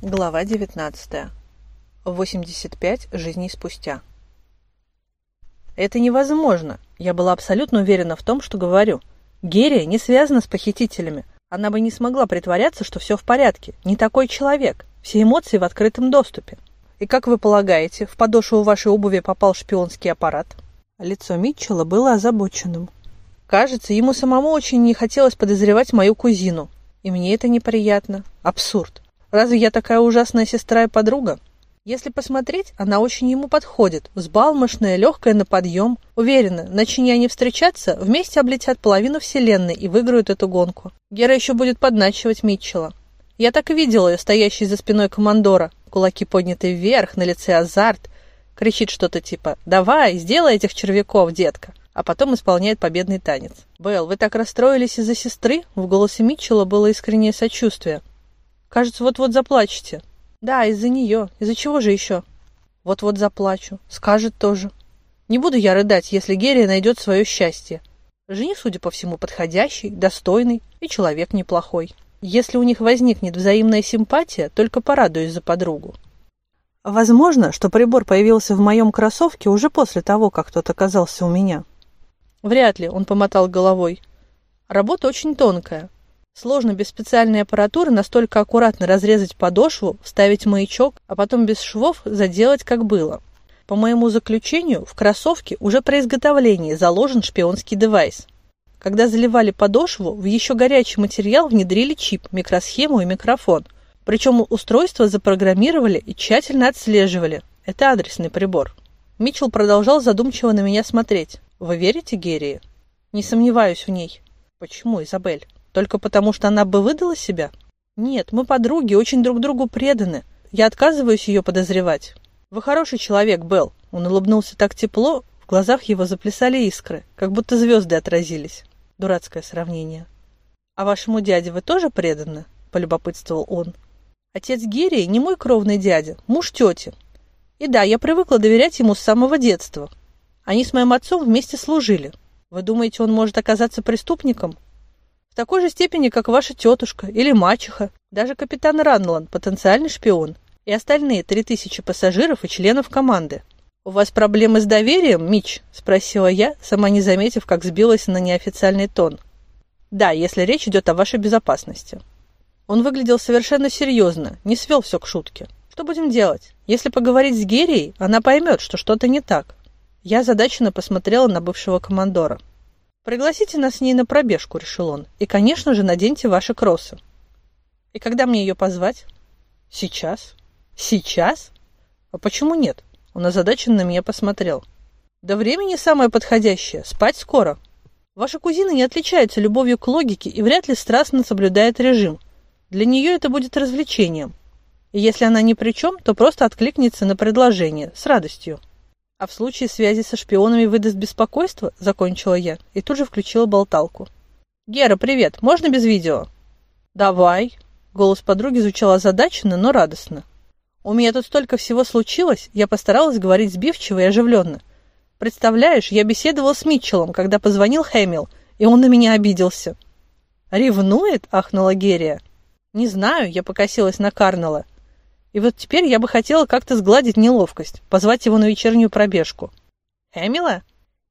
Глава 19. 85 жизней спустя. Это невозможно. Я была абсолютно уверена в том, что говорю. Герия не связана с похитителями. Она бы не смогла притворяться, что все в порядке. Не такой человек. Все эмоции в открытом доступе. И как вы полагаете, в подошву вашей обуви попал шпионский аппарат? Лицо Митчелла было озабоченным. Кажется, ему самому очень не хотелось подозревать мою кузину. И мне это неприятно. Абсурд. Разве я такая ужасная сестра и подруга? Если посмотреть, она очень ему подходит. Взбалмошная, легкая на подъем. Уверена, начни они встречаться, вместе облетят половину вселенной и выиграют эту гонку. Гера еще будет подначивать Митчелла. Я так и видела ее, стоящей за спиной командора. Кулаки подняты вверх, на лице азарт. Кричит что-то типа «Давай, сделай этих червяков, детка!» а потом исполняет победный танец. «Белл, вы так расстроились из-за сестры?» В голосе Митчелла было искреннее сочувствие. «Кажется, вот-вот заплачете». «Да, из-за нее. Из-за чего же еще?» «Вот-вот заплачу. Скажет тоже. Не буду я рыдать, если Герия найдет свое счастье. Жених, судя по всему, подходящий, достойный и человек неплохой. Если у них возникнет взаимная симпатия, только порадуюсь за подругу. Возможно, что прибор появился в моем кроссовке уже после того, как тот оказался у меня. Вряд ли, он помотал головой. Работа очень тонкая. Сложно без специальной аппаратуры настолько аккуратно разрезать подошву, вставить маячок, а потом без швов заделать, как было. По моему заключению, в кроссовке уже при изготовлении заложен шпионский девайс. Когда заливали подошву, в еще горячий материал внедрили чип, микросхему и микрофон. Причем устройство запрограммировали и тщательно отслеживали. Это адресный прибор. Митчелл продолжал задумчиво на меня смотреть. Вы верите Герии? Не сомневаюсь в ней. Почему, Изабель? Только потому, что она бы выдала себя? Нет, мы подруги, очень друг другу преданы. Я отказываюсь ее подозревать. Вы хороший человек, Белл. Он улыбнулся так тепло, в глазах его заплясали искры, как будто звезды отразились. Дурацкое сравнение. А вашему дяде вы тоже преданы? Полюбопытствовал он. Отец Герии не мой кровный дядя, муж тети. И да, я привыкла доверять ему с самого детства. Они с моим отцом вместе служили. Вы думаете, он может оказаться преступником? Такой же степени, как ваша тетушка или мачеха. Даже капитан Ранлан – потенциальный шпион. И остальные три тысячи пассажиров и членов команды. «У вас проблемы с доверием, Мич?» – спросила я, сама не заметив, как сбилась на неофициальный тон. «Да, если речь идет о вашей безопасности». Он выглядел совершенно серьезно, не свел все к шутке. «Что будем делать? Если поговорить с Герией, она поймет, что что-то не так. Я задаченно посмотрела на бывшего командора. «Пригласите нас с ней на пробежку», — решил он. «И, конечно же, наденьте ваши кроссы». «И когда мне ее позвать?» «Сейчас». «Сейчас? А почему нет?» Он озадаченно на меня посмотрел. «Да времени самое подходящее. Спать скоро». Ваша кузина не отличается любовью к логике и вряд ли страстно соблюдает режим. Для нее это будет развлечением. И если она ни при чем, то просто откликнется на предложение с радостью. А в случае связи со шпионами выдаст беспокойство, закончила я и тут же включила болталку. Гера, привет, можно без видео? Давай. Голос подруги звучал озадаченно, но радостно. У меня тут столько всего случилось, я постаралась говорить сбивчиво и оживленно. Представляешь, я беседовала с Митчеллом, когда позвонил Хэмилл, и он на меня обиделся. «Ревнует?» – ахнула Герия. «Не знаю», – я покосилась на Карнелла. И вот теперь я бы хотела как-то сгладить неловкость, позвать его на вечернюю пробежку. Эмила?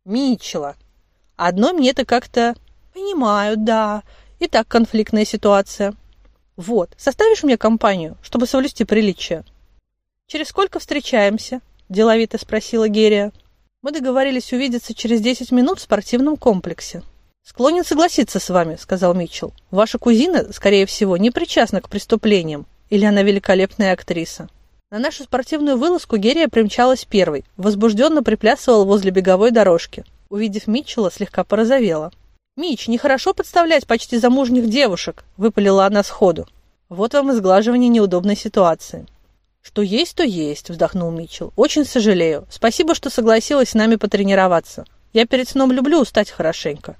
Митчелла. Одно мне это как-то... Понимаю, да. И так конфликтная ситуация. Вот, составишь мне компанию, чтобы соблюсти приличие? Через сколько встречаемся? Деловито спросила Герия. Мы договорились увидеться через 10 минут в спортивном комплексе. Склонен согласиться с вами, сказал Митчелл. Ваша кузина, скорее всего, не причастна к преступлениям. Или она великолепная актриса? На нашу спортивную вылазку Герия примчалась первой, возбужденно приплясывала возле беговой дорожки. Увидев Митчелла, слегка порозовела. «Мич, нехорошо подставлять почти замужних девушек», — выпалила она сходу. «Вот вам изглаживание неудобной ситуации». «Что есть, то есть», — вздохнул Митчелл. «Очень сожалею. Спасибо, что согласилась с нами потренироваться. Я перед сном люблю устать хорошенько.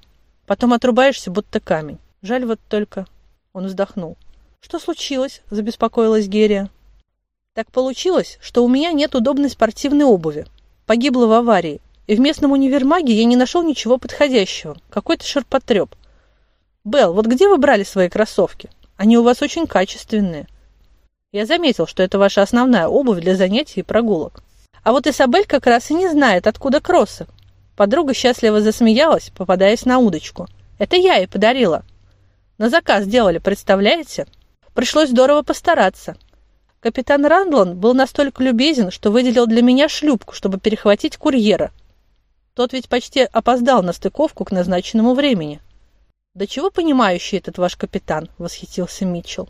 Потом отрубаешься, будто камень. Жаль вот только...» Он вздохнул. «Что случилось?» – забеспокоилась Герия. «Так получилось, что у меня нет удобной спортивной обуви. Погибла в аварии, и в местном универмаге я не нашел ничего подходящего. Какой-то ширпотреб. Белл, вот где вы брали свои кроссовки? Они у вас очень качественные». Я заметил, что это ваша основная обувь для занятий и прогулок. А вот Isabel как раз и не знает, откуда кроссы. Подруга счастливо засмеялась, попадаясь на удочку. Это я ей подарила. На заказ делали, представляете? Пришлось здорово постараться. Капитан Рандлон был настолько любезен, что выделил для меня шлюпку, чтобы перехватить курьера. Тот ведь почти опоздал на стыковку к назначенному времени. «Да чего понимающий этот ваш капитан?» — восхитился Митчелл.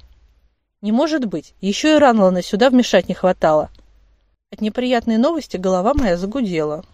«Не может быть, еще и Ранлона сюда вмешать не хватало». От неприятной новости голова моя загудела.